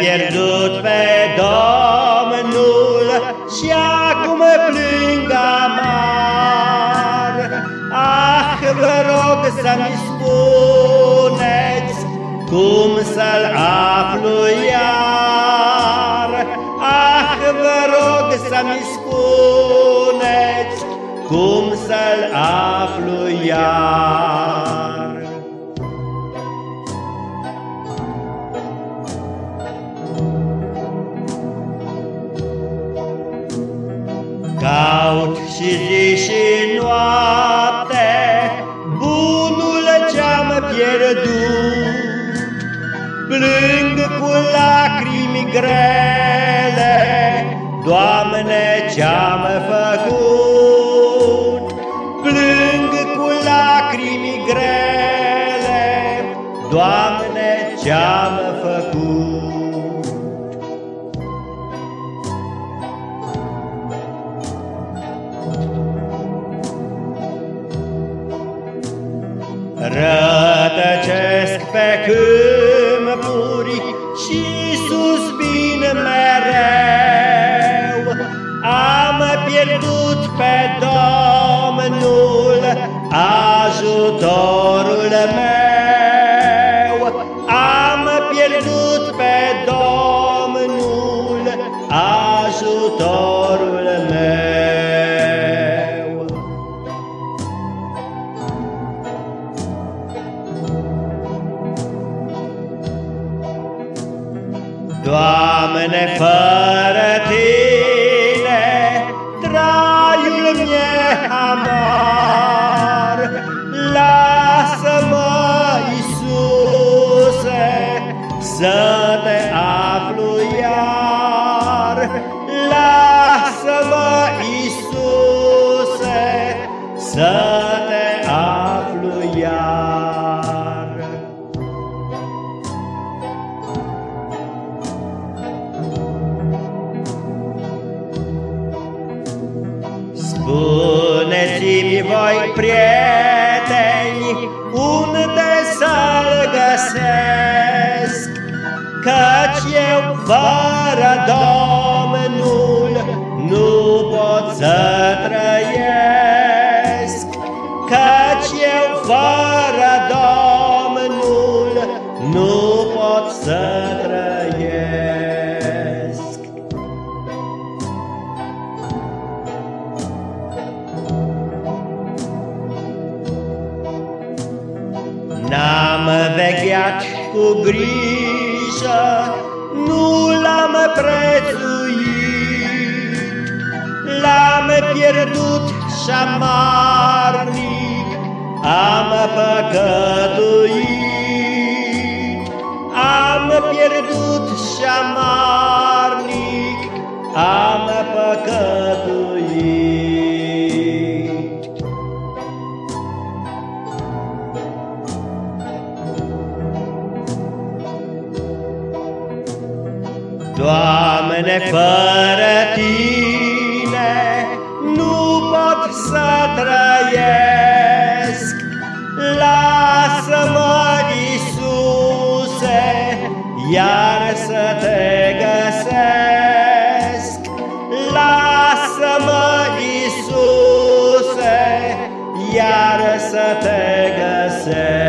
pierdut pe Domnul și acum plâng amar. Ah, vă rog să-mi spuneți cum să-l aflu iar. Ah, vă rog să-mi spuneți cum să-l aflu iar. Și zi și noapte Bunul ce-am pierdut. Plâng cu lacrimi grele Doamne, ce-am făcut? Plâng cu lacrimi grele Doamne, ce-am făcut Rătăcesc pe câmpuri și suspin mereu. Am pierdut pe Domnul ajutorul meu. Doamne, fără Tine, traiul mi-e amar. Lasă-mă, Iisuse, să te aflu iar. Lasă-mă, Iisuse, să te aflu iar. Voi, prieteni, vegheat cu grijă, nu l-am prețuit, L-am pierdut și amarnic, am păcătuit. Am pierdut și amarnic, am păcătuit. Doamne, fără Tine nu pot să trăiesc. Lasă-mă, Iisuse, iar să te găsesc. Lasă-mă, Iisuse, iar să te găsesc.